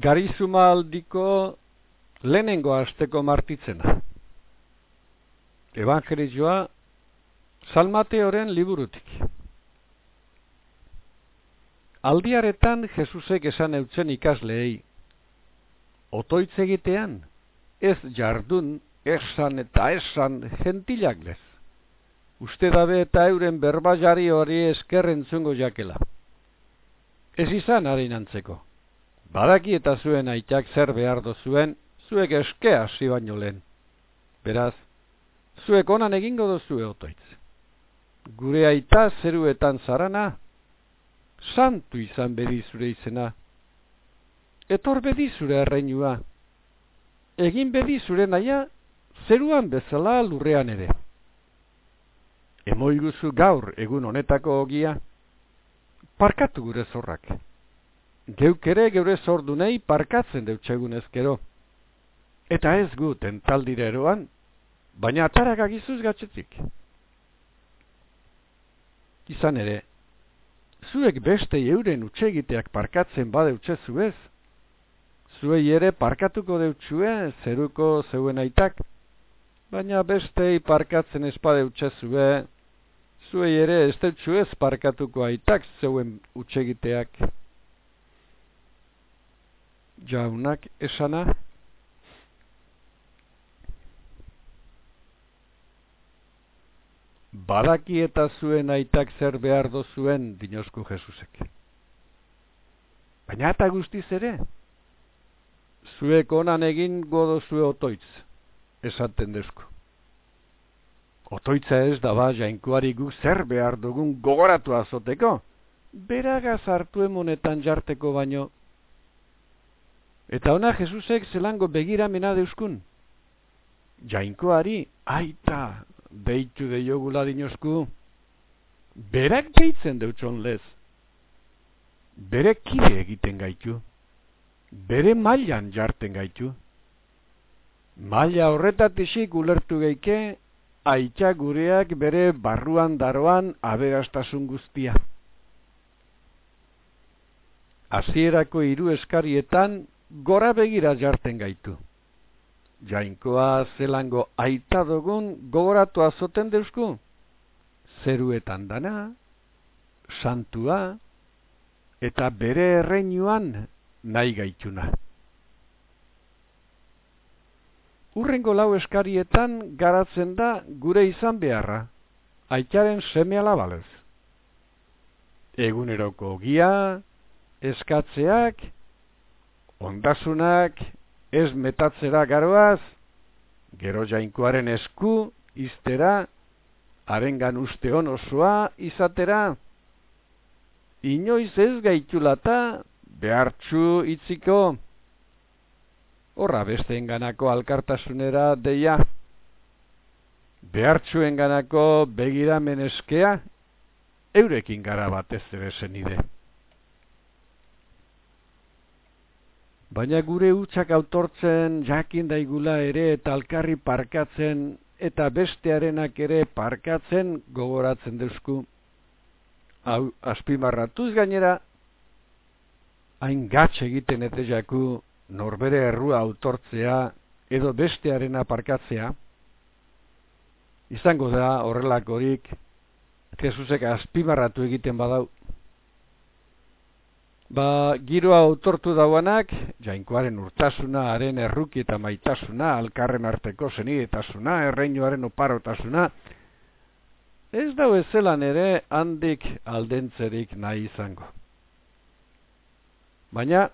garizuma aldiko lehenengo asteko martitzena. Evangelizioa Salmateoren liburutik. Aldiaretan Jesusek esan eutzen ikasleei, otoitz egitean, ez jardun, esan eta esan gentilak lez. Uste dabe eta euren berbajari hori eskerren zungo jakela. Ez izan harin antzeko. Badaki eta zuen aitak zer behar zuen, zuek eske hasi baino lehen. Beraz, zuek onan egingo dozue otoitz. Gure aita zeruetan zarana, santu izan bedi zure izena. Etor bedi zure erreinua. Egin bedi zure naia, zeruan bezala lurrean ere. Emoiguzu gaur egun honetako ogia, parkatu gure zorrak geuk ere geure zordunei parkatzen deutxegun ezkero. Eta ez gu tentaldire eroan, baina atarak agizuz gatzetik. Izan ere, zuek beste euren utxegiteak parkatzen badeutxezu ez, zuei ere parkatuko deutxue zeruko zeuen aitak, baina bestei parkatzen ez badeutxezue, zuei ere ez ez parkatuko aitak zeuen utxegiteak jaunak esana badaki eta zuen aitak zer behar zuen dinosku Jesusek. Baina eta guztiz ere, zuek onan egin godo zue otoitz, esaten dezku. Otoitza ez da ba, jainkoari gu zer behar dugun gogoratu azoteko, beragaz hartu emonetan jarteko baino, Eta ona Jesusek zelango begiramena deuskun. Jainkoari, aita, deitu de jogula dinosku. Berak deitzen deutson lez. Bere kide egiten gaitu. Bere mailan jarten gaitu. Maila horretatisik ulertu geike, aita gureak bere barruan daroan aberastasun guztia. Hasierako hiru eskarietan gora begira jarten gaitu. Jainkoa zelango aita dugun gogoratu azoten deusku. Zeruetan dana, santua, eta bere erreinuan nahi gaituna. Urrengo lau eskarietan garatzen da gure izan beharra, aitaren seme alabalez. Eguneroko gia, eskatzeak, ondasunak ez metatzera garoaz, gero jainkoaren esku, iztera, arengan uste osoa izatera, inoiz ez gaitulata, behartxu itziko, horra beste enganako alkartasunera deia, behartxu enganako begiramen eskea, eurekin gara batez ere zenide. Baina gure utxak autortzen jakin daigula ere eta alkarri parkatzen eta bestearenak ere parkatzen gogoratzen duzku. Hau, azpimarratuz gainera, hain gatz egiten ete jaku norbere errua autortzea edo bestearena parkatzea. Izango da horrelakorik, Jesusek azpimarratu egiten badau. Ba, giroa autortu dauanak, jainkoaren urtasuna, haren erruki eta maitasuna, alkarren arteko zenidetasuna, erreinuaren oparotasuna, ez dau ezelan ere handik aldentzerik nahi izango. Baina,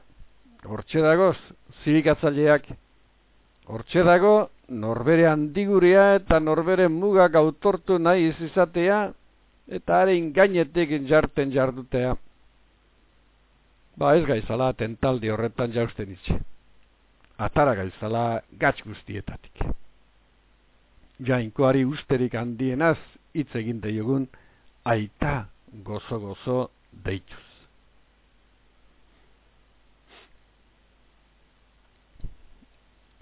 hortxe dagoz, zibikatzaileak, hortxe dago, norbere handiguria eta norbere mugak autortu nahi izatea, eta haren gainetik jarten jardutea. Ba ez gaizala tentaldi horretan jausten itxe. Atara gaizala gatz guztietatik. Jainkoari usterik handienaz hitz egin deiogun aita gozo-gozo deituz.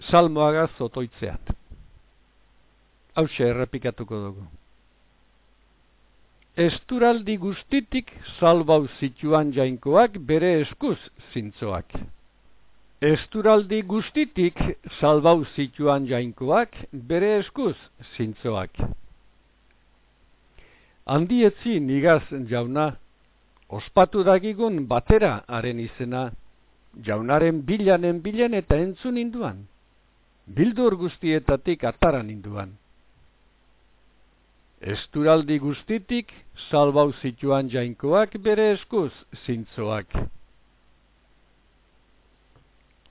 Salmoagaz otoitzeat. Hau errepikatuko dugu esturaldi guztitik salbau zituan jainkoak bere eskuz zintzoak. Esturaldi guztitik salbau zituan jainkoak bere eskuz zintzoak. Handietzi nigaz jauna, ospatu dagigun batera haren izena, jaunaren bilanen bilen eta entzun induan, bildur guztietatik ataran induan. Esturaldi guztitik salbau zituan jainkoak bere eskuz zintzoak.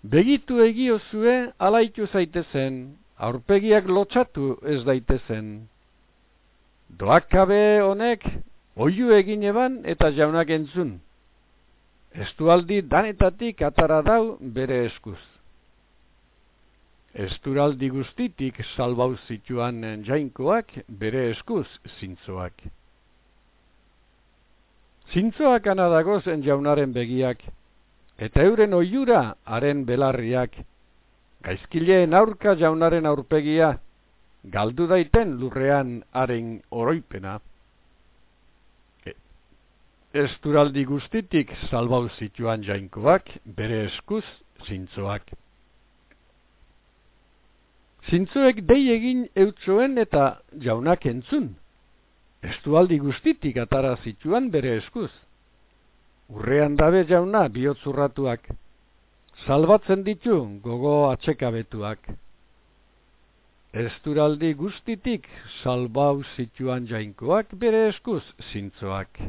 Begitu egiozue alaitu zaitezen, aurpegiak lotxatu ez daitezen. Doakabe honek, oiu egin eban eta jaunak entzun. Estualdi danetatik atara dau bere eskuz. Esturaldi guztitik salbau zituan jainkoak bere eskuz zintzoak. Zintzoak anadagozen jaunaren begiak, eta euren oiura haren belarriak, gaizkileen aurka jaunaren aurpegia, galdu daiten lurrean haren oroipena. E, esturaldi guztitik salbau zituan jainkoak, bere eskuz zintzoak. Zintzoek dei egin eutzoen eta jaunak entzun. Estualdi guztitik atara zituan bere eskuz. Urrean dabe jauna bihotzurratuak. Salbatzen ditu gogo atsekabetuak. Esturaldi guztitik salbau zituan jainkoak bere eskuz zintzoak.